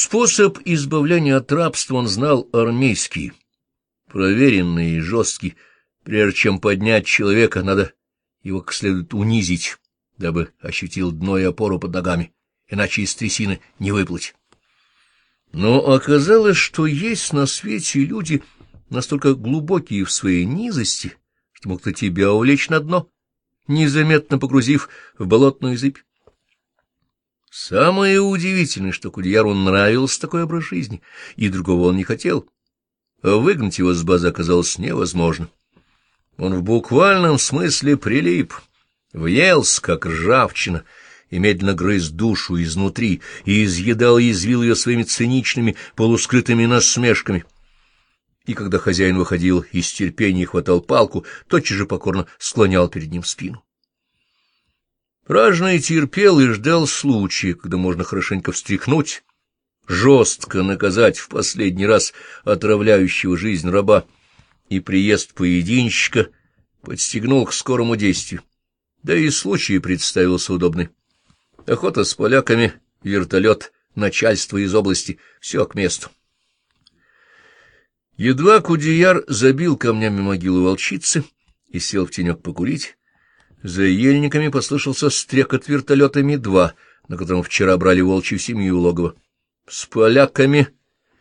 Способ избавления от рабства он знал армейский, проверенный и жесткий. Прежде чем поднять человека, надо его как следует унизить, дабы ощутил дно и опору под ногами, иначе из трясины не выплыть. Но оказалось, что есть на свете люди настолько глубокие в своей низости, что мог-то тебя увлечь на дно, незаметно погрузив в болотную зыбь. Самое удивительное, что Кудеяру нравился такой образ жизни, и другого он не хотел. Выгнать его с базы оказалось невозможно. Он в буквальном смысле прилип, въелся, как ржавчина, и медленно грыз душу изнутри, и изъедал и извил ее своими циничными, полускрытыми насмешками. И когда хозяин выходил из терпения и хватал палку, тотчас же покорно склонял перед ним спину. Ражный терпел и ждал случая, когда можно хорошенько встряхнуть, жестко наказать в последний раз отравляющего жизнь раба, и приезд поединщика подстегнул к скорому действию. Да и случай представился удобный. Охота с поляками, вертолет, начальство из области — все к месту. Едва Кудеяр забил камнями могилу волчицы и сел в тенек покурить, за ельниками послышался стрекот вертолета Ми-2, на котором вчера брали волчью семью логово. С поляками,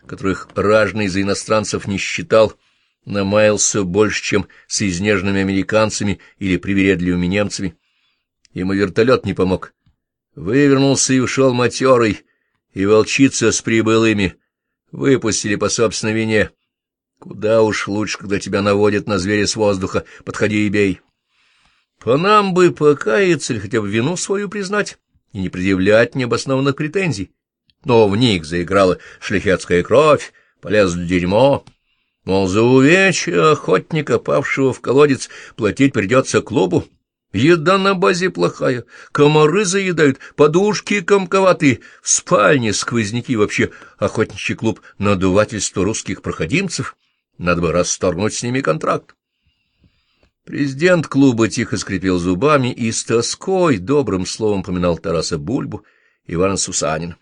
которых ражный за иностранцев не считал, намаялся больше, чем с изнеженными американцами или привередливыми немцами. Ему вертолет не помог. Вывернулся и ушел матерый, и волчица с прибылыми выпустили по собственной вине. Куда уж лучше, когда тебя наводят на зверя с воздуха, подходи и бей. По нам бы покаяться или хотя бы вину свою признать и не предъявлять необоснованных претензий. Но в них заиграла шляхетская кровь, полезло дерьмо. Мол, за увечье охотника, павшего в колодец, платить придется клубу. Еда на базе плохая, комары заедают, подушки комковатые, в спальне сквозняки вообще охотничий клуб надувательство русских проходимцев. Надо бы расторгнуть с ними контракт. Президент клуба тихо скрипел зубами и с тоской добрым словом поминал Тараса Бульбу и Ивана Сусанина.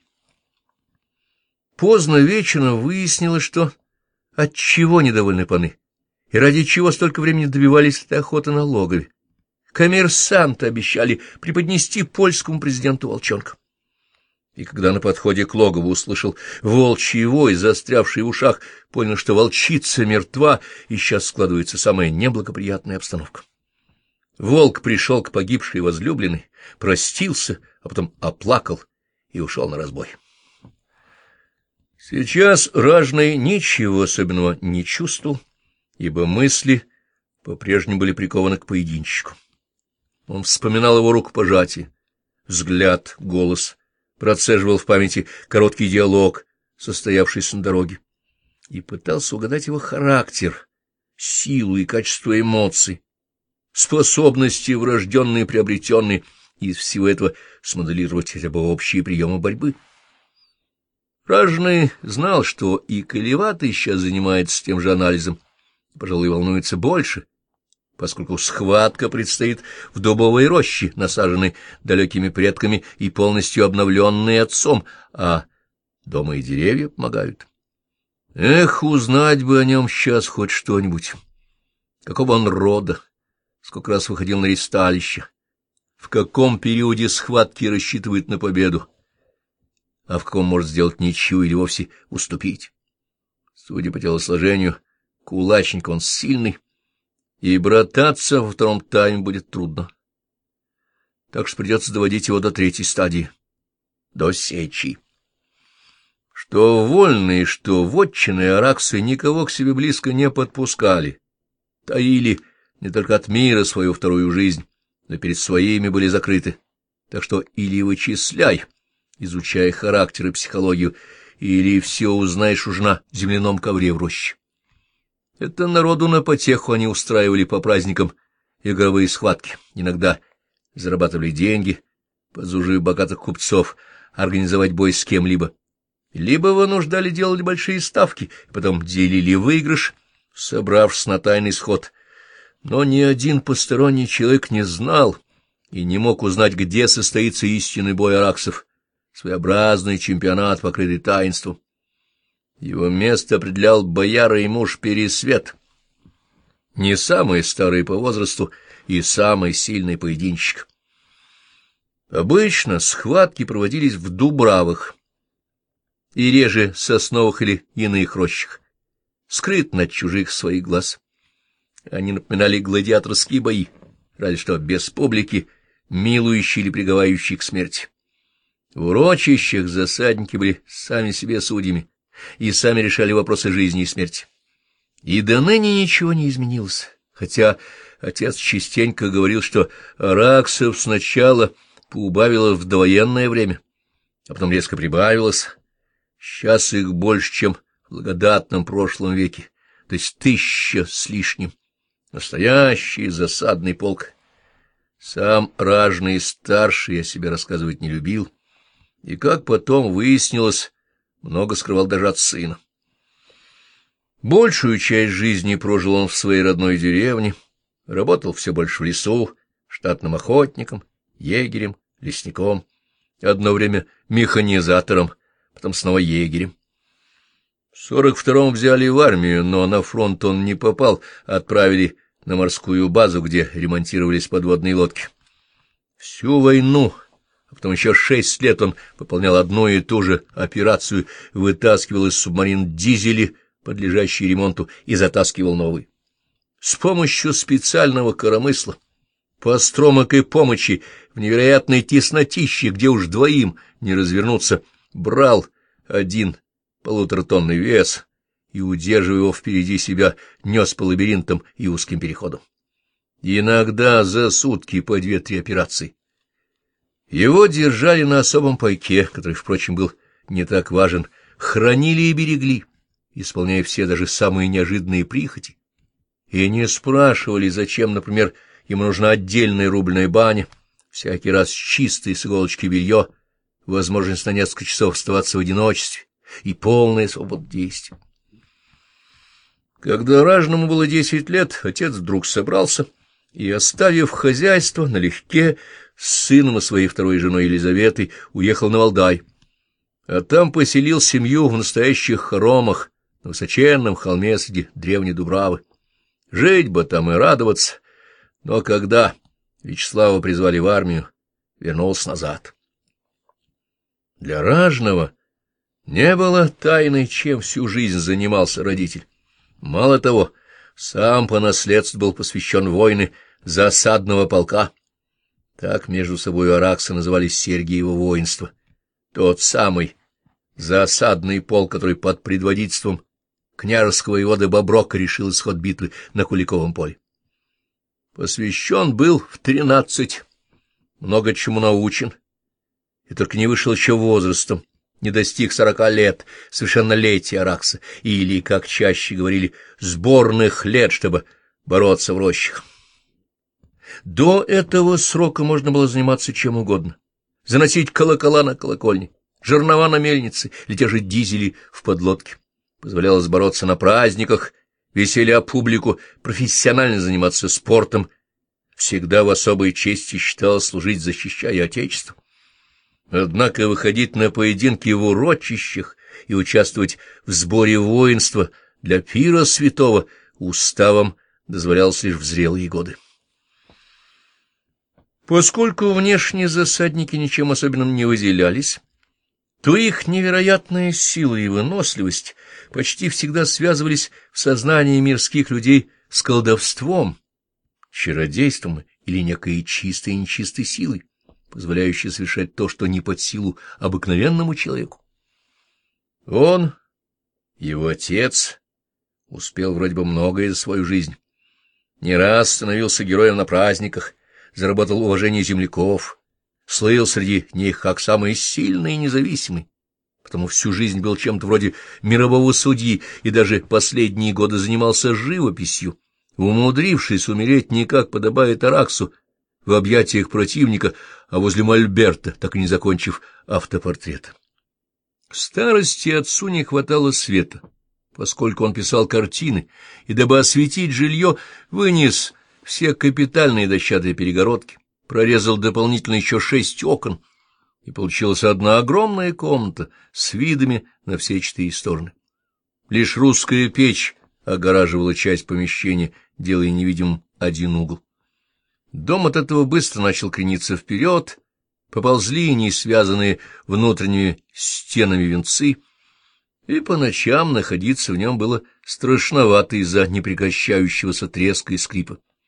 Поздно вечером выяснилось, что от чего недовольны паны, и ради чего столько времени добивались этой охоты на логове. Коммерсанты обещали преподнести польскому президенту волчонка и когда на подходе к логову услышал волчий вой, застрявший в ушах, понял, что волчица мертва, и сейчас складывается самая неблагоприятная обстановка. Волк пришел к погибшей возлюбленной, простился, а потом оплакал и ушел на разбой. Сейчас ражный ничего особенного не чувствовал, ибо мысли по-прежнему были прикованы к поединщику. Он вспоминал его рукопожатие, взгляд, голос — процеживал в памяти короткий диалог, состоявшийся на дороге, и пытался угадать его характер, силу и качество эмоций, способности врожденные приобретенные, и из всего этого смоделировать хотя бы общие приемы борьбы. Ражный знал, что и Колеватый сейчас занимается тем же анализом, пожалуй, волнуется больше — поскольку схватка предстоит в дубовой роще, насаженной далекими предками и полностью обновленной отцом, а дома и деревья помогают. Эх, узнать бы о нем сейчас хоть что-нибудь. Какого он рода, сколько раз выходил на ресталище, в каком периоде схватки рассчитывает на победу, а в каком может сделать ничью или вовсе уступить. Судя по телосложению, кулачник он сильный, и брататься во втором тайме будет трудно. Так что придется доводить его до третьей стадии, до сечи. Что вольные, что вотчины араксы никого к себе близко не подпускали, таили не только от мира свою вторую жизнь, но перед своими были закрыты. Так что или вычисляй, изучая характер и психологию, или все узнаешь уж на земляном ковре в роще. Это народу на потеху они устраивали по праздникам игровые схватки. Иногда зарабатывали деньги, подзужив богатых купцов организовать бой с кем-либо. Либо вынуждали делать большие ставки, потом делили выигрыш, собравшись на тайный сход. Но ни один посторонний человек не знал и не мог узнать, где состоится истинный бой араксов. своеобразный чемпионат, покрытый таинством. Его место определял бояра и муж Пересвет, не самый старый по возрасту и самый сильный поединщик. Обычно схватки проводились в Дубравах и реже сосновых или иных рощах, скрыт от чужих своих глаз. Они напоминали гладиаторские бои, разве что без публики, милующие или приговаривающие к смерти. В урочищах засадники были сами себе судьями и сами решали вопросы жизни и смерти. И до ныне ничего не изменилось, хотя отец частенько говорил, что Араксов сначала поубавило в довоенное время, а потом резко прибавилось. Сейчас их больше, чем в благодатном прошлом веке, то есть тысяча с лишним. Настоящий засадный полк. Сам ражный старший о себе рассказывать не любил, и, как потом выяснилось, много скрывал даже от сына. Большую часть жизни прожил он в своей родной деревне, работал все больше в лесу, штатным охотником, егерем, лесником, одно время механизатором, потом снова егерем. В сорок втором взяли в армию, но на фронт он не попал, отправили на морскую базу, где ремонтировались подводные лодки. Всю войну, а потом еще шесть лет он выполнял одну и ту же операцию, вытаскивал из субмарин дизели, подлежащие ремонту, и затаскивал новые. С помощью специального коромысла, постромок и помощи в невероятной теснотище, где уж двоим не развернуться, брал один полуторатонный вес и, удерживая его впереди себя, нес по лабиринтам и узким переходам. Иногда за сутки по две-три операции. Его держали на особом пайке, который, впрочем, был не так важен, хранили и берегли, исполняя все даже самые неожиданные прихоти. И не спрашивали, зачем, например, ему нужна отдельная рубленая баня, всякий раз чистое с иголочки белье, возможность на несколько часов оставаться в одиночестве и полная свобода действий. Когда ражному было десять лет, отец вдруг собрался и, оставив хозяйство налегке, с сыном и своей второй женой Елизаветой, уехал на Валдай, а там поселил семью в настоящих хоромах на высоченном холме среди древней Дубравы. Жить бы там и радоваться, но когда Вячеслава призвали в армию, вернулся назад. Для ражного не было тайной, чем всю жизнь занимался родитель. Мало того, сам по наследству был посвящен войны засадного полка. Так между собой араксы называли Сергиево воинство. Тот самый засадный полк, который под предводительством княжеского воевода Боброка решил исход битвы на Куликовом поле. Посвящен был в тринадцать, много чему научен, и только не вышел еще возрастом не достиг сорока лет, совершеннолетия Аракса, или, как чаще говорили, сборных лет, чтобы бороться в рощах. До этого срока можно было заниматься чем угодно. Заносить колокола на колокольне, жернова на мельнице или те же дизели в подлодке. Позволялось бороться на праздниках, веселя публику, профессионально заниматься спортом. Всегда в особой чести считалось служить, защищая Отечество. Однако выходить на поединки в урочищах и участвовать в сборе воинства для пира святого уставом дозволялось лишь в зрелые годы. Поскольку внешние засадники ничем особенным не выделялись, то их невероятная сила и выносливость почти всегда связывались в сознании мирских людей с колдовством, чародейством или некой чистой и нечистой силой позволяющий совершать то, что не под силу обыкновенному человеку. Он, его отец, успел вроде бы многое за свою жизнь. Не раз становился героем на праздниках, заработал уважение земляков, слыл среди них как самый сильный и независимый, потому всю жизнь был чем-то вроде мирового судьи и даже последние годы занимался живописью, умудрившись умереть не как подобает Араксу, в объятиях противника, а возле Мольберта, так и не закончив автопортрет. Старости отцу не хватало света, поскольку он писал картины, и, дабы осветить жилье, вынес все капитальные дощатые перегородки, прорезал дополнительно еще шесть окон, и получилась одна огромная комната с видами на все четыре стороны. Лишь русская печь огораживала часть помещения, делая невидимым один угол. Дом от этого быстро начал крениться вперед, поползли не связанные внутренними стенами венцы, и по ночам находиться в нем было страшновато из-за непрекращающегося треска и скрипа.